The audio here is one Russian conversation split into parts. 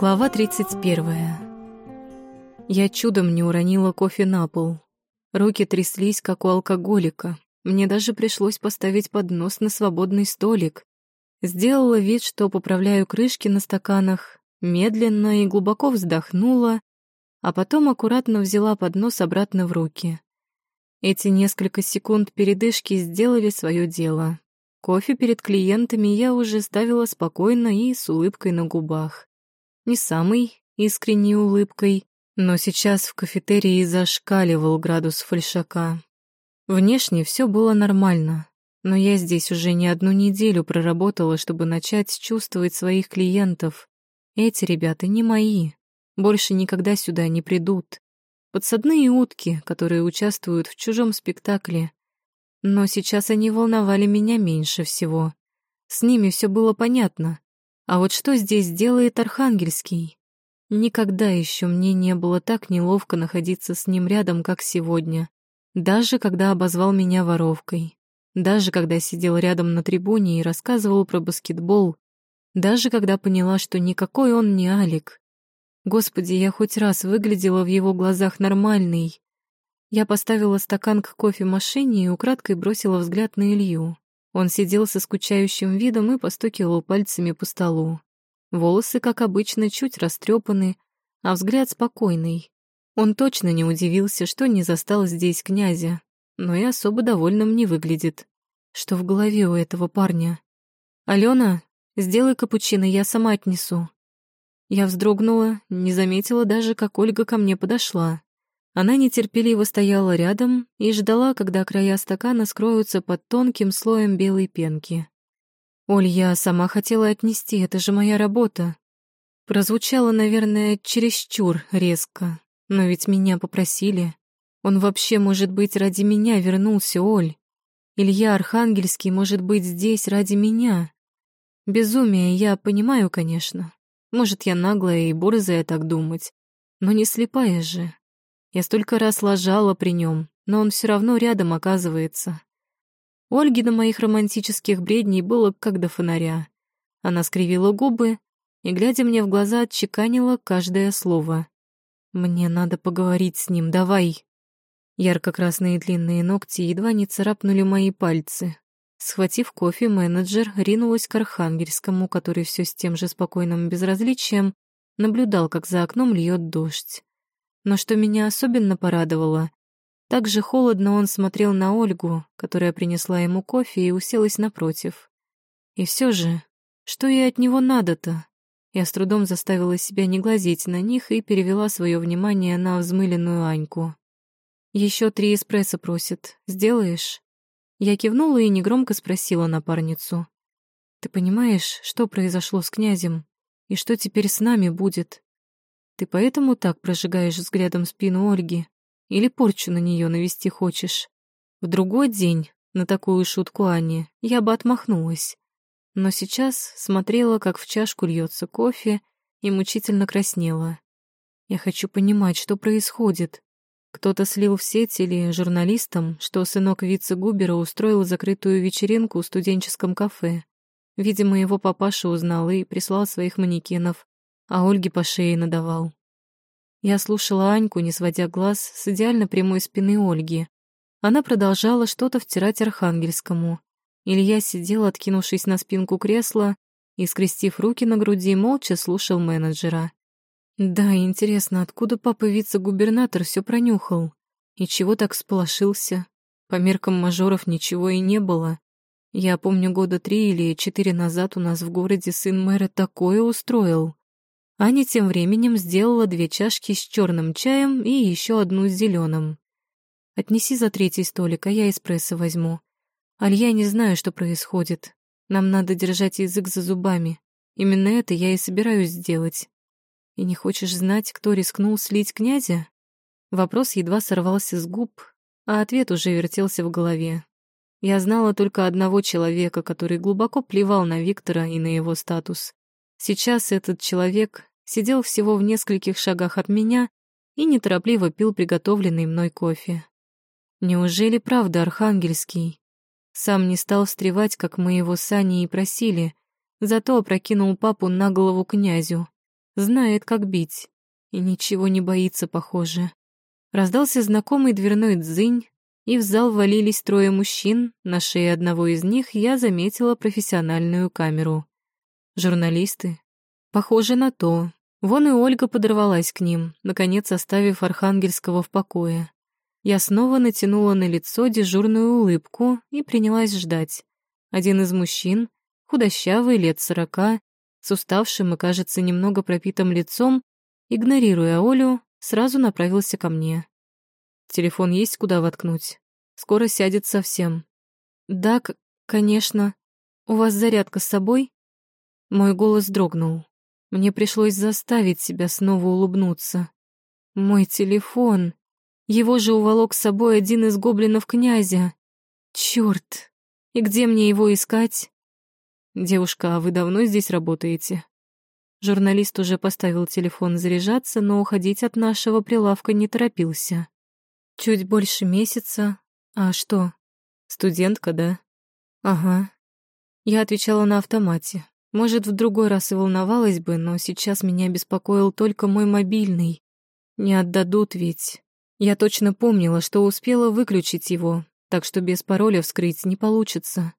Глава 31. Я чудом не уронила кофе на пол. Руки тряслись, как у алкоголика. Мне даже пришлось поставить поднос на свободный столик. Сделала вид, что поправляю крышки на стаканах, медленно и глубоко вздохнула, а потом аккуратно взяла поднос обратно в руки. Эти несколько секунд передышки сделали свое дело. Кофе перед клиентами я уже ставила спокойно и с улыбкой на губах не самой искренней улыбкой, но сейчас в кафетерии зашкаливал градус фальшака. Внешне все было нормально, но я здесь уже не одну неделю проработала, чтобы начать чувствовать своих клиентов. Эти ребята не мои, больше никогда сюда не придут. Подсадные утки, которые участвуют в чужом спектакле. Но сейчас они волновали меня меньше всего. С ними все было понятно. А вот что здесь делает Архангельский? Никогда еще мне не было так неловко находиться с ним рядом, как сегодня. Даже когда обозвал меня воровкой. Даже когда сидел рядом на трибуне и рассказывал про баскетбол. Даже когда поняла, что никакой он не Алик. Господи, я хоть раз выглядела в его глазах нормальной. Я поставила стакан к кофемашине и украдкой бросила взгляд на Илью. Он сидел со скучающим видом и постукивал пальцами по столу. Волосы, как обычно, чуть растрепаны, а взгляд спокойный. Он точно не удивился, что не застал здесь князя, но и особо довольным не выглядит. Что в голове у этого парня? «Алена, сделай капучино, я сама отнесу». Я вздрогнула, не заметила даже, как Ольга ко мне подошла. Она нетерпеливо стояла рядом и ждала, когда края стакана скроются под тонким слоем белой пенки. «Оль, я сама хотела отнести, это же моя работа». Прозвучало, наверное, чересчур резко, но ведь меня попросили. Он вообще, может быть, ради меня вернулся, Оль. Илья Архангельский может быть здесь ради меня. Безумие я понимаю, конечно. Может, я наглая и борзая так думать, но не слепая же. Я столько раз ложала при нем, но он все равно рядом оказывается. Ольги до моих романтических бредней было как до фонаря. Она скривила губы и, глядя мне в глаза, отчеканила каждое слово. «Мне надо поговорить с ним, давай!» Ярко-красные длинные ногти едва не царапнули мои пальцы. Схватив кофе, менеджер ринулась к Архангельскому, который все с тем же спокойным безразличием наблюдал, как за окном льет дождь. Но что меня особенно порадовало, так же холодно он смотрел на Ольгу, которая принесла ему кофе и уселась напротив. И все же, что ей от него надо-то? Я с трудом заставила себя не глазеть на них и перевела свое внимание на взмыленную Аньку. Еще три эспрессо просит. Сделаешь?» Я кивнула и негромко спросила напарницу. «Ты понимаешь, что произошло с князем? И что теперь с нами будет?» Ты поэтому так прожигаешь взглядом спину Ольги? Или порчу на нее навести хочешь? В другой день на такую шутку Ани я бы отмахнулась. Но сейчас смотрела, как в чашку льется кофе, и мучительно краснела. Я хочу понимать, что происходит. Кто-то слил в сеть или журналистам, что сынок вице-губера устроил закрытую вечеринку в студенческом кафе. Видимо, его папаша узнал и прислал своих манекенов, а Ольге по шее надавал. Я слушала Аньку, не сводя глаз с идеально прямой спины Ольги. Она продолжала что-то втирать Архангельскому. Илья сидел, откинувшись на спинку кресла, и, скрестив руки на груди, молча слушал менеджера. Да, интересно, откуда папа вице-губернатор все пронюхал? И чего так сполошился? По меркам мажоров ничего и не было. Я помню, года три или четыре назад у нас в городе сын мэра такое устроил. Аня тем временем сделала две чашки с черным чаем и еще одну с зеленым. «Отнеси за третий столик, а я эспрессо возьму. Аль, я не знаю, что происходит. Нам надо держать язык за зубами. Именно это я и собираюсь сделать. И не хочешь знать, кто рискнул слить князя?» Вопрос едва сорвался с губ, а ответ уже вертелся в голове. Я знала только одного человека, который глубоко плевал на Виктора и на его статус. Сейчас этот человек сидел всего в нескольких шагах от меня и неторопливо пил приготовленный мной кофе. Неужели правда Архангельский? Сам не стал встревать, как мы его с Аней и просили, зато опрокинул папу на голову князю. Знает, как бить. И ничего не боится, похоже. Раздался знакомый дверной дзынь, и в зал валились трое мужчин, на шее одного из них я заметила профессиональную камеру. Журналисты? Похоже на то. Вон и Ольга подорвалась к ним, наконец оставив Архангельского в покое. Я снова натянула на лицо дежурную улыбку и принялась ждать. Один из мужчин, худощавый, лет сорока, с уставшим и, кажется, немного пропитым лицом, игнорируя Олю, сразу направился ко мне. Телефон есть куда воткнуть? Скоро сядет совсем. Да, конечно. У вас зарядка с собой? Мой голос дрогнул. Мне пришлось заставить себя снова улыбнуться. Мой телефон. Его же уволок с собой один из гоблинов князя. Чёрт. И где мне его искать? Девушка, а вы давно здесь работаете? Журналист уже поставил телефон заряжаться, но уходить от нашего прилавка не торопился. Чуть больше месяца. А что? Студентка, да? Ага. Я отвечала на автомате. Может, в другой раз и волновалась бы, но сейчас меня беспокоил только мой мобильный. Не отдадут ведь. Я точно помнила, что успела выключить его, так что без пароля вскрыть не получится.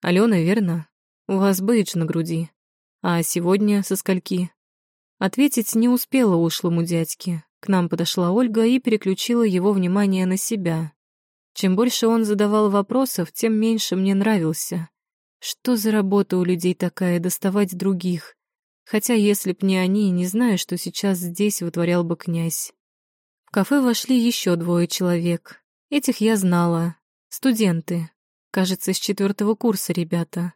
Алена, верно? У вас бейдж на груди. А сегодня со скольки? Ответить не успела ушлому дядьке. К нам подошла Ольга и переключила его внимание на себя. Чем больше он задавал вопросов, тем меньше мне нравился. Что за работа у людей такая — доставать других? Хотя если б не они, не знаю, что сейчас здесь вытворял бы князь. В кафе вошли еще двое человек. Этих я знала. Студенты. Кажется, с четвертого курса ребята.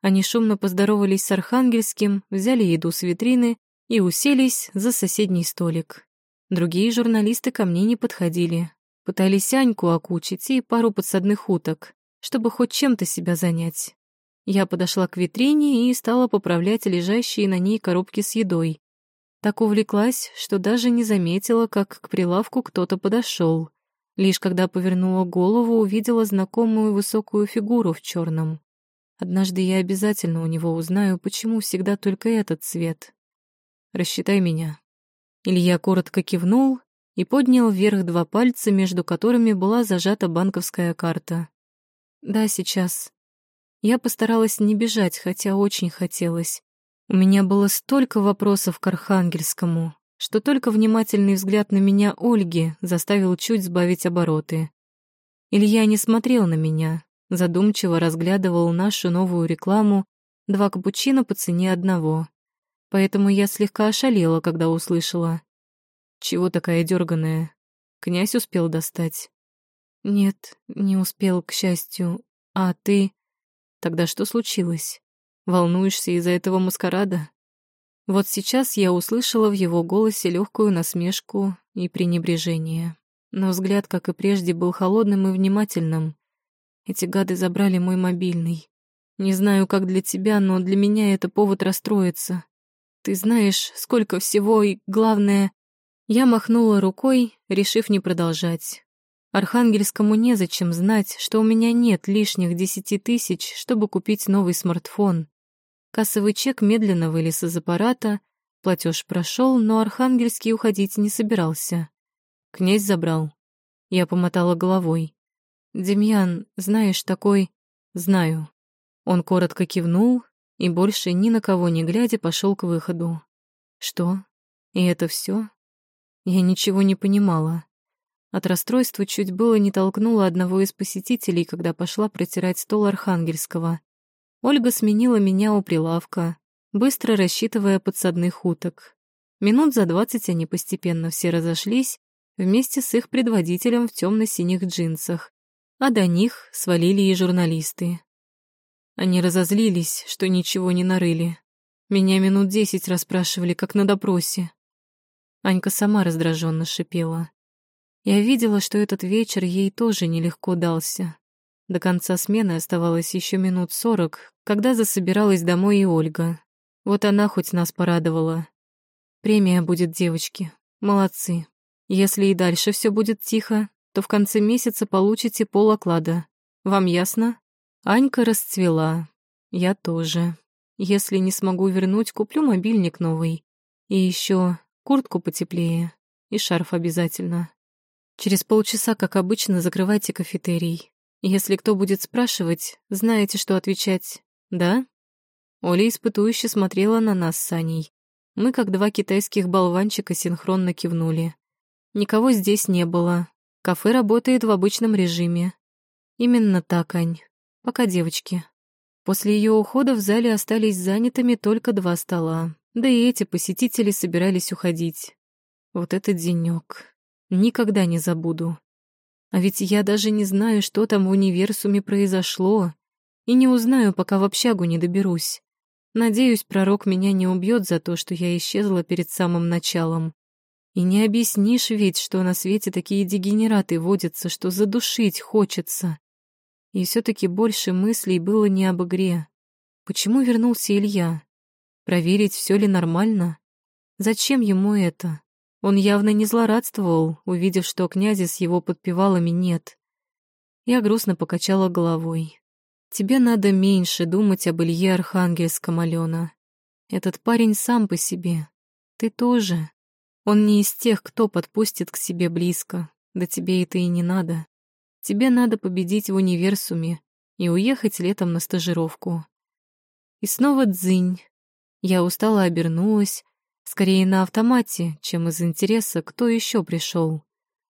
Они шумно поздоровались с Архангельским, взяли еду с витрины и уселись за соседний столик. Другие журналисты ко мне не подходили. Пытались Аньку окучить и пару подсадных уток, чтобы хоть чем-то себя занять. Я подошла к витрине и стала поправлять лежащие на ней коробки с едой. Так увлеклась, что даже не заметила, как к прилавку кто-то подошел. Лишь когда повернула голову, увидела знакомую высокую фигуру в черном. Однажды я обязательно у него узнаю, почему всегда только этот цвет. «Рассчитай меня», Илья коротко кивнул и поднял вверх два пальца, между которыми была зажата банковская карта. «Да, сейчас». Я постаралась не бежать, хотя очень хотелось. У меня было столько вопросов к Архангельскому, что только внимательный взгляд на меня Ольги заставил чуть сбавить обороты. Илья не смотрел на меня, задумчиво разглядывал нашу новую рекламу «Два капучино по цене одного» поэтому я слегка ошалела, когда услышала. «Чего такая дерганая? Князь успел достать?» «Нет, не успел, к счастью. А ты...» «Тогда что случилось? Волнуешься из-за этого маскарада?» Вот сейчас я услышала в его голосе легкую насмешку и пренебрежение. Но взгляд, как и прежде, был холодным и внимательным. Эти гады забрали мой мобильный. Не знаю, как для тебя, но для меня это повод расстроиться. Ты знаешь, сколько всего и, главное... Я махнула рукой, решив не продолжать. Архангельскому незачем знать, что у меня нет лишних десяти тысяч, чтобы купить новый смартфон. Кассовый чек медленно вылез из аппарата, платеж прошел, но Архангельский уходить не собирался. Князь забрал. Я помотала головой. «Демьян, знаешь, такой...» «Знаю». Он коротко кивнул, и больше ни на кого не глядя пошел к выходу. Что? И это все? Я ничего не понимала. От расстройства чуть было не толкнула одного из посетителей, когда пошла протирать стол Архангельского. Ольга сменила меня у прилавка, быстро рассчитывая подсадных уток. Минут за двадцать они постепенно все разошлись, вместе с их предводителем в темно-синих джинсах, а до них свалили и журналисты. Они разозлились, что ничего не нарыли. Меня минут десять расспрашивали, как на допросе. Анька сама раздраженно шипела. Я видела, что этот вечер ей тоже нелегко дался. До конца смены оставалось еще минут сорок, когда засобиралась домой и Ольга. Вот она хоть нас порадовала. Премия будет, девочки. Молодцы. Если и дальше все будет тихо, то в конце месяца получите пол оклада. Вам ясно? Анька расцвела. Я тоже. Если не смогу вернуть, куплю мобильник новый. И еще куртку потеплее и шарф обязательно. Через полчаса, как обычно, закрывайте кафетерий. Если кто будет спрашивать, знаете, что отвечать «да?» Оля испытующе смотрела на нас с Аней. Мы, как два китайских болванчика, синхронно кивнули. Никого здесь не было. Кафе работает в обычном режиме. Именно так, Ань. Пока девочки. После ее ухода в зале остались занятыми только два стола. Да и эти посетители собирались уходить. Вот этот денёк. Никогда не забуду. А ведь я даже не знаю, что там в универсуме произошло. И не узнаю, пока в общагу не доберусь. Надеюсь, пророк меня не убьет за то, что я исчезла перед самым началом. И не объяснишь ведь, что на свете такие дегенераты водятся, что задушить хочется. И все таки больше мыслей было не об игре. Почему вернулся Илья? Проверить, все ли нормально? Зачем ему это? Он явно не злорадствовал, увидев, что князя с его подпевалами нет. Я грустно покачала головой. Тебе надо меньше думать об Илье Архангельском, Алена. Этот парень сам по себе. Ты тоже. Он не из тех, кто подпустит к себе близко. Да тебе это и не надо. Тебе надо победить в универсуме и уехать летом на стажировку. И снова дзынь. Я устало обернулась, скорее на автомате, чем из интереса, кто еще пришел.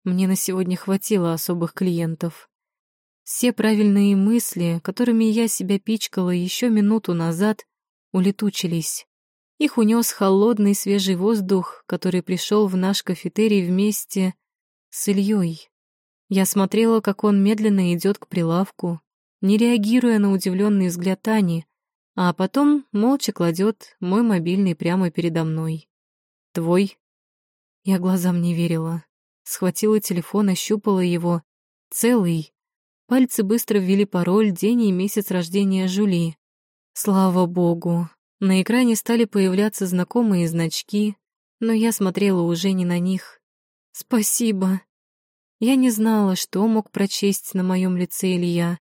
Мне на сегодня хватило особых клиентов. Все правильные мысли, которыми я себя пичкала еще минуту назад, улетучились. Их унес холодный свежий воздух, который пришел в наш кафетерий вместе с Ильей. Я смотрела, как он медленно идет к прилавку, не реагируя на удивленный взгляд Ани, а потом молча кладет мой мобильный прямо передо мной. «Твой?» Я глазам не верила. Схватила телефон, ощупала его. Целый, Пальцы быстро ввели пароль, день и месяц рождения Жули. Слава богу. На экране стали появляться знакомые значки, но я смотрела уже не на них. Спасибо. Я не знала, что мог прочесть на моем лице Илья.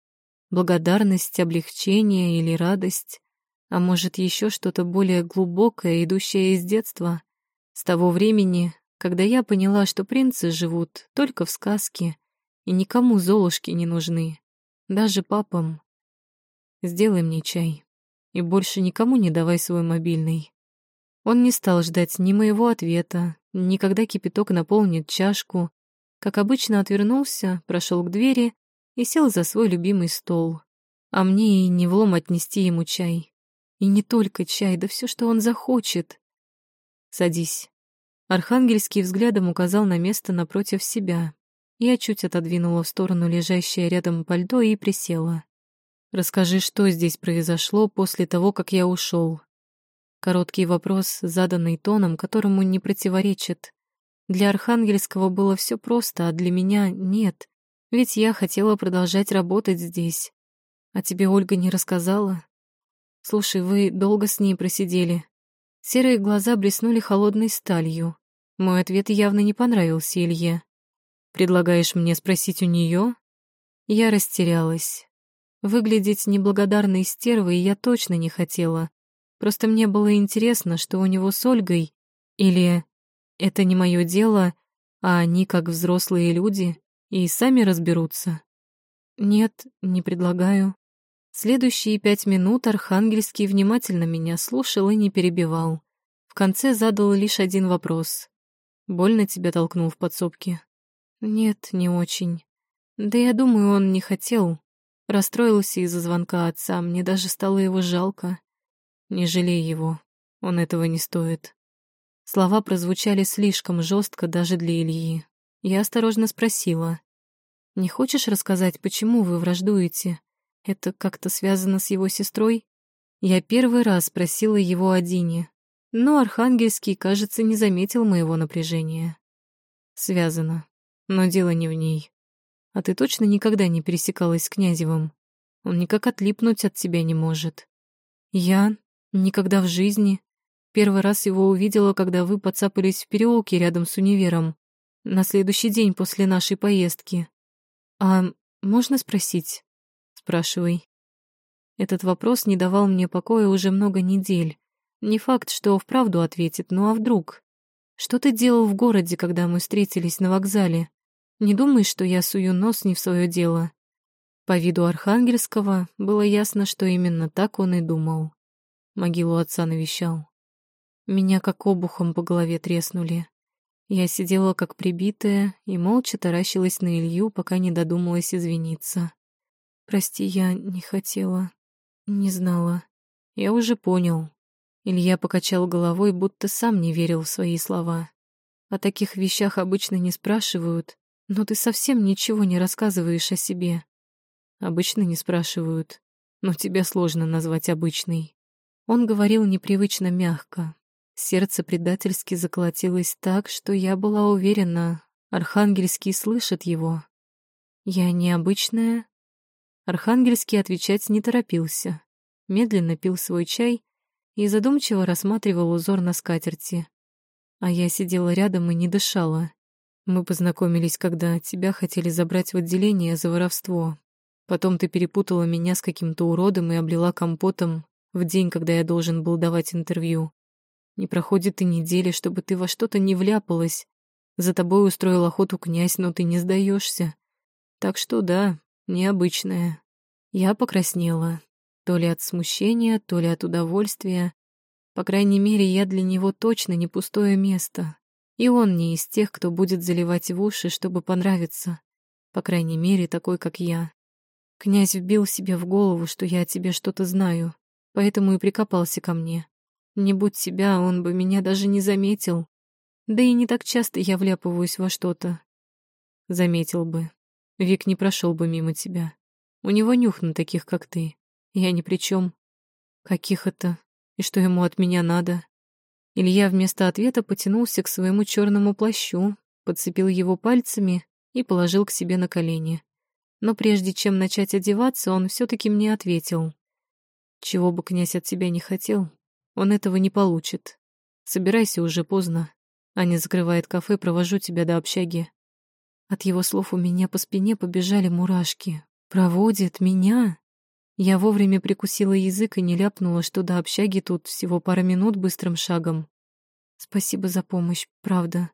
Благодарность, облегчение или радость. А может, еще что-то более глубокое, идущее из детства. С того времени, когда я поняла, что принцы живут только в сказке, и никому золушки не нужны, даже папам. Сделай мне чай и больше никому не давай свой мобильный. Он не стал ждать ни моего ответа, ни когда кипяток наполнит чашку. Как обычно, отвернулся, прошел к двери и сел за свой любимый стол. А мне и не влом отнести ему чай. И не только чай, да все, что он захочет. Садись. Архангельский взглядом указал на место напротив себя, я чуть отодвинула в сторону лежащее рядом пальто и присела. «Расскажи, что здесь произошло после того, как я ушел. Короткий вопрос, заданный тоном, которому не противоречит. Для Архангельского было все просто, а для меня нет. Ведь я хотела продолжать работать здесь. А тебе Ольга не рассказала? Слушай, вы долго с ней просидели. Серые глаза блеснули холодной сталью. Мой ответ явно не понравился Илье. Предлагаешь мне спросить у нее? Я растерялась. Выглядеть неблагодарной стервой я точно не хотела. Просто мне было интересно, что у него с Ольгой. Или это не мое дело, а они, как взрослые люди, и сами разберутся. Нет, не предлагаю. Следующие пять минут Архангельский внимательно меня слушал и не перебивал. В конце задал лишь один вопрос. Больно тебя толкнул в подсобке? Нет, не очень. Да я думаю, он не хотел. Расстроился из-за звонка отца, мне даже стало его жалко. Не жалей его, он этого не стоит. Слова прозвучали слишком жестко даже для Ильи. Я осторожно спросила. «Не хочешь рассказать, почему вы враждуете? Это как-то связано с его сестрой?» Я первый раз спросила его о Дине, но Архангельский, кажется, не заметил моего напряжения. «Связано. Но дело не в ней. А ты точно никогда не пересекалась с Князевым? Он никак отлипнуть от тебя не может. Я? Никогда в жизни. Первый раз его увидела, когда вы подцапались в переулке рядом с универом. На следующий день после нашей поездки. А можно спросить? Спрашивай. Этот вопрос не давал мне покоя уже много недель. Не факт, что вправду ответит, ну а вдруг? Что ты делал в городе, когда мы встретились на вокзале? Не думай, что я сую нос не в свое дело. По виду Архангельского было ясно, что именно так он и думал. Могилу отца навещал. Меня как обухом по голове треснули. Я сидела как прибитая и молча таращилась на Илью, пока не додумалась извиниться. «Прости, я не хотела, не знала. Я уже понял». Илья покачал головой, будто сам не верил в свои слова. О таких вещах обычно не спрашивают, но ты совсем ничего не рассказываешь о себе. Обычно не спрашивают, но тебя сложно назвать обычной. Он говорил непривычно мягко, Сердце предательски заколотилось так, что я была уверена, Архангельский слышит его. «Я необычная?» Архангельский отвечать не торопился. Медленно пил свой чай и задумчиво рассматривал узор на скатерти. А я сидела рядом и не дышала. Мы познакомились, когда тебя хотели забрать в отделение за воровство. Потом ты перепутала меня с каким-то уродом и облила компотом в день, когда я должен был давать интервью. Не проходит и недели, чтобы ты во что-то не вляпалась. За тобой устроил охоту князь, но ты не сдаешься. Так что да, необычная. Я покраснела. То ли от смущения, то ли от удовольствия. По крайней мере, я для него точно не пустое место. И он не из тех, кто будет заливать в уши, чтобы понравиться. По крайней мере, такой, как я. Князь вбил себе в голову, что я о тебе что-то знаю, поэтому и прикопался ко мне. Не будь тебя, он бы меня даже не заметил. Да и не так часто я вляпываюсь во что-то. Заметил бы. Вик не прошел бы мимо тебя. У него нюх на таких, как ты. Я ни при чем. Каких это? И что ему от меня надо? Илья вместо ответа потянулся к своему черному плащу, подцепил его пальцами и положил к себе на колени. Но прежде чем начать одеваться, он все таки мне ответил. Чего бы князь от тебя не хотел, он этого не получит. Собирайся, уже поздно. Аня закрывает кафе, провожу тебя до общаги. От его слов у меня по спине побежали мурашки. Проводит меня? Я вовремя прикусила язык и не ляпнула, что до общаги тут всего пара минут быстрым шагом. Спасибо за помощь, правда.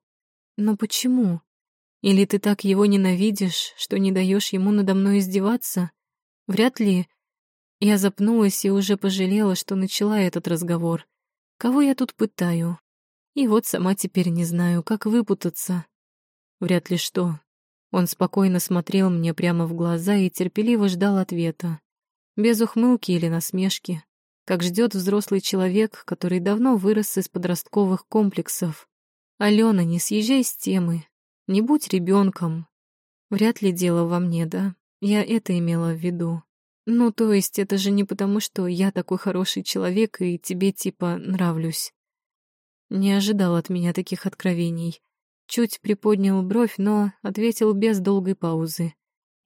Но почему? Или ты так его ненавидишь, что не даешь ему надо мной издеваться? Вряд ли я запнулась и уже пожалела, что начала этот разговор. Кого я тут пытаю? И вот сама теперь не знаю, как выпутаться. Вряд ли что. Он спокойно смотрел мне прямо в глаза и терпеливо ждал ответа. Без ухмылки или насмешки. Как ждет взрослый человек, который давно вырос из подростковых комплексов. «Алена, не съезжай с темы. Не будь ребенком. Вряд ли дело во мне, да? Я это имела в виду. Ну, то есть это же не потому, что я такой хороший человек и тебе типа нравлюсь. Не ожидал от меня таких откровений. Чуть приподнял бровь, но ответил без долгой паузы.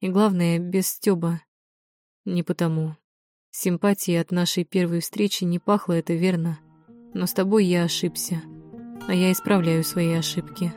И главное, без стёба. Не потому. Симпатии от нашей первой встречи не пахло, это верно. Но с тобой я ошибся. А я исправляю свои ошибки.